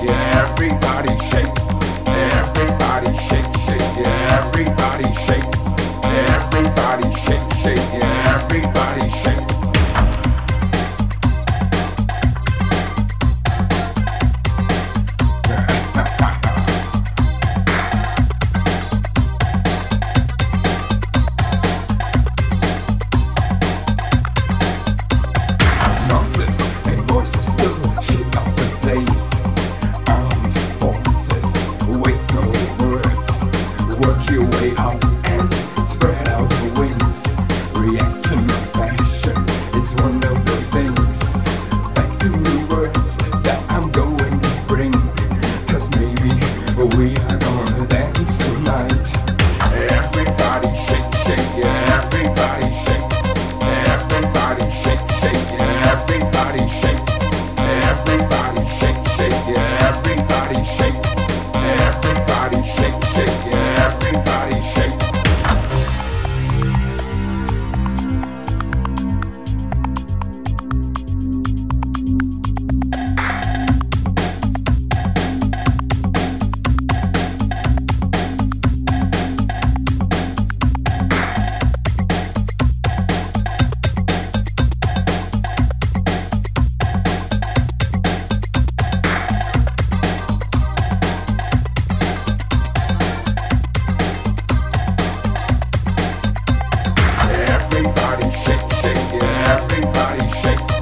Yeah, everybody shake. Trying